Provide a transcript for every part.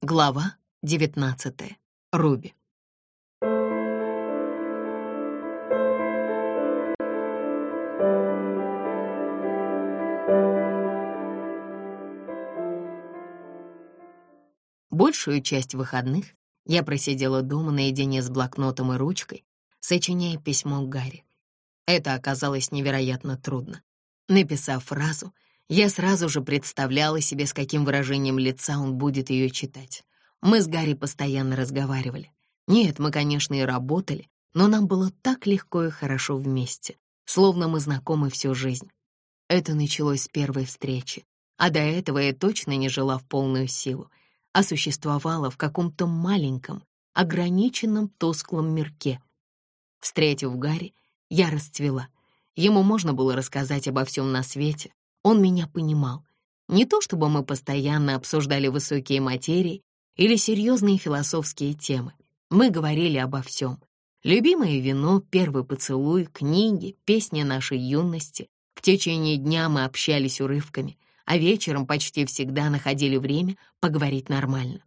Глава 19. Руби. Большую часть выходных я просидела дома наедине с блокнотом и ручкой, сочиняя письмо Гарри. Это оказалось невероятно трудно. Написав фразу, я сразу же представляла себе, с каким выражением лица он будет ее читать. Мы с Гарри постоянно разговаривали. Нет, мы, конечно, и работали, но нам было так легко и хорошо вместе, словно мы знакомы всю жизнь. Это началось с первой встречи, а до этого я точно не жила в полную силу, а существовала в каком-то маленьком, ограниченном тусклом мирке. Встретив Гарри, я расцвела. Ему можно было рассказать обо всем на свете, он меня понимал. Не то чтобы мы постоянно обсуждали высокие материи или серьезные философские темы. Мы говорили обо всем. Любимое вино, первый поцелуй, книги, песни нашей юности. В течение дня мы общались урывками, а вечером почти всегда находили время поговорить нормально.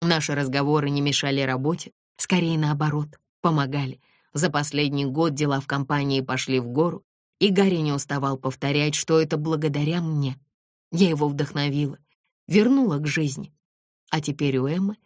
Наши разговоры не мешали работе, скорее наоборот, помогали. За последний год дела в компании пошли в гору, и Гарри не уставал повторять, что это благодаря мне. Я его вдохновила, вернула к жизни. А теперь у Эммы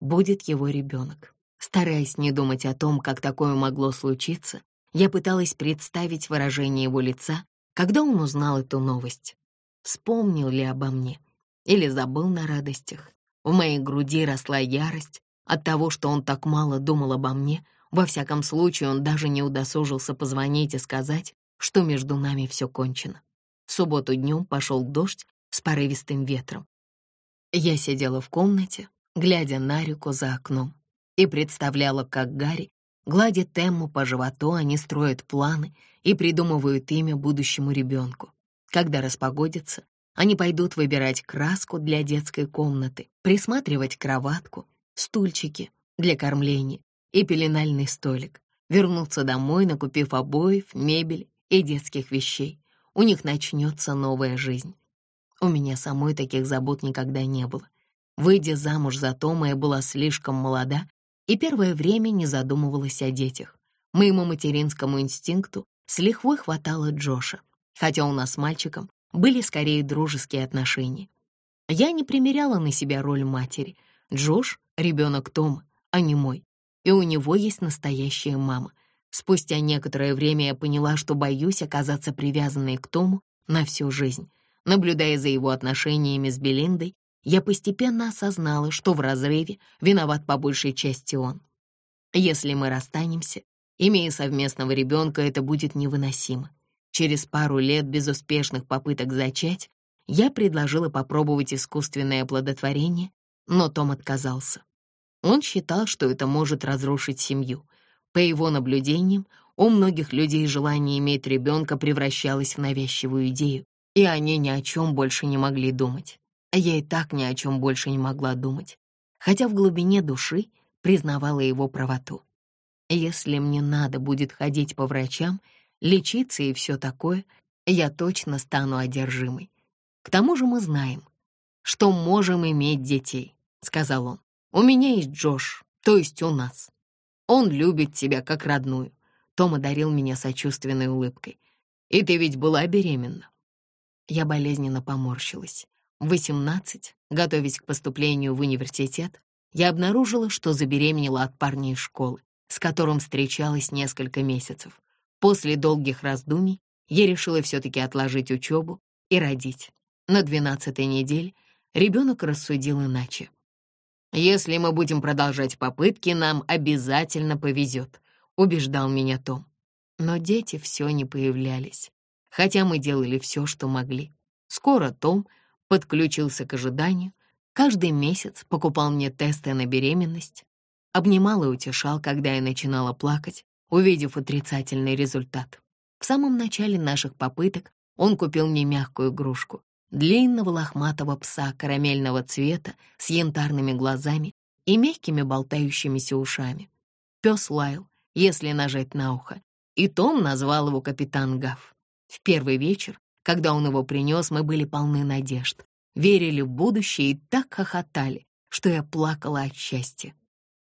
будет его ребенок. Стараясь не думать о том, как такое могло случиться, я пыталась представить выражение его лица, когда он узнал эту новость. Вспомнил ли обо мне или забыл на радостях? В моей груди росла ярость от того, что он так мало думал обо мне. Во всяком случае, он даже не удосужился позвонить и сказать, что между нами все кончено. В субботу днем пошел дождь с порывистым ветром. Я сидела в комнате, глядя на реку за окном, и представляла, как Гарри гладит Эмму по животу, они строят планы и придумывают имя будущему ребенку. Когда распогодится, они пойдут выбирать краску для детской комнаты, присматривать кроватку, стульчики для кормления и пеленальный столик, вернуться домой, накупив обоев, мебель и детских вещей. У них начнется новая жизнь. У меня самой таких забот никогда не было. Выйдя замуж за Тома, я была слишком молода и первое время не задумывалась о детях. Моему материнскому инстинкту с лихвой хватало Джоша, хотя у нас с мальчиком были скорее дружеские отношения. Я не примеряла на себя роль матери. Джош — ребенок Тома, а не мой, и у него есть настоящая мама — Спустя некоторое время я поняла, что боюсь оказаться привязанной к Тому на всю жизнь. Наблюдая за его отношениями с Белиндой, я постепенно осознала, что в разрыве виноват по большей части он. Если мы расстанемся, имея совместного ребенка, это будет невыносимо. Через пару лет безуспешных попыток зачать я предложила попробовать искусственное оплодотворение, но Том отказался. Он считал, что это может разрушить семью — по его наблюдениям, у многих людей желание иметь ребенка превращалось в навязчивую идею, и они ни о чем больше не могли думать. Я и так ни о чем больше не могла думать, хотя в глубине души признавала его правоту. Если мне надо будет ходить по врачам, лечиться и все такое, я точно стану одержимой. К тому же мы знаем, что можем иметь детей, — сказал он. У меня есть Джош, то есть у нас. Он любит тебя как родную. Том одарил меня сочувственной улыбкой. И ты ведь была беременна. Я болезненно поморщилась. В 18, готовясь к поступлению в университет, я обнаружила, что забеременела от парня из школы, с которым встречалась несколько месяцев. После долгих раздумий я решила все-таки отложить учебу и родить. На двенадцатой неделе ребенок рассудил иначе. «Если мы будем продолжать попытки, нам обязательно повезет», — убеждал меня Том. Но дети все не появлялись, хотя мы делали все, что могли. Скоро Том подключился к ожиданию, каждый месяц покупал мне тесты на беременность, обнимал и утешал, когда я начинала плакать, увидев отрицательный результат. В самом начале наших попыток он купил мне мягкую игрушку, длинного лохматого пса карамельного цвета с янтарными глазами и мягкими болтающимися ушами. Пес лаял, если нажать на ухо, и Том назвал его капитан Гав. В первый вечер, когда он его принес, мы были полны надежд, верили в будущее и так хохотали, что я плакала от счастья.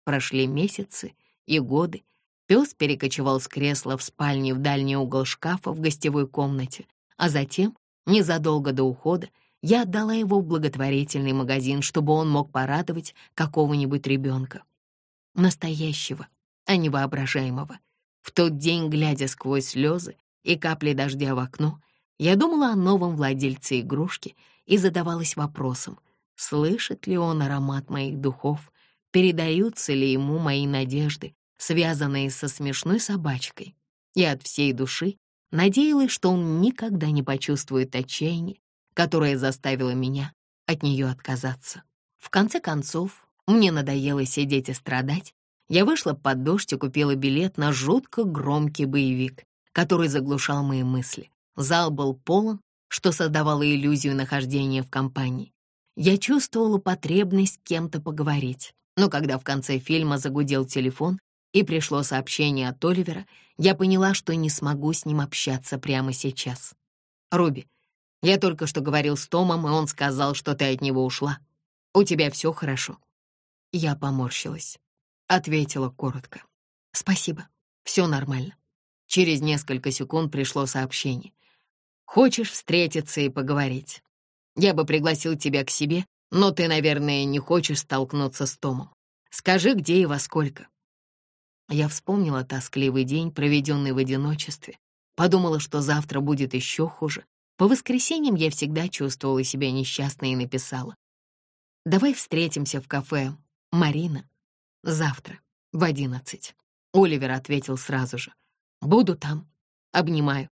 Прошли месяцы и годы. Пес перекочевал с кресла в спальне в дальний угол шкафа в гостевой комнате, а затем, незадолго до ухода, я отдала его в благотворительный магазин, чтобы он мог порадовать какого-нибудь ребенка. Настоящего, а не воображаемого. В тот день, глядя сквозь слезы и капли дождя в окно, я думала о новом владельце игрушки и задавалась вопросом, слышит ли он аромат моих духов, передаются ли ему мои надежды, связанные со смешной собачкой. И от всей души надеялась, что он никогда не почувствует отчаяния которая заставила меня от нее отказаться. В конце концов, мне надоело сидеть и страдать. Я вышла под дождь и купила билет на жутко громкий боевик, который заглушал мои мысли. Зал был полон, что создавало иллюзию нахождения в компании. Я чувствовала потребность с кем-то поговорить, но когда в конце фильма загудел телефон и пришло сообщение от Оливера, я поняла, что не смогу с ним общаться прямо сейчас. «Руби, я только что говорил с Томом, и он сказал, что ты от него ушла. У тебя все хорошо?» Я поморщилась. Ответила коротко. «Спасибо, все нормально». Через несколько секунд пришло сообщение. «Хочешь встретиться и поговорить? Я бы пригласил тебя к себе, но ты, наверное, не хочешь столкнуться с Томом. Скажи, где и во сколько». Я вспомнила тоскливый день, проведенный в одиночестве, подумала, что завтра будет еще хуже, по воскресеньям я всегда чувствовала себя несчастной и написала. «Давай встретимся в кафе, Марина, завтра в одиннадцать». Оливер ответил сразу же. «Буду там. Обнимаю.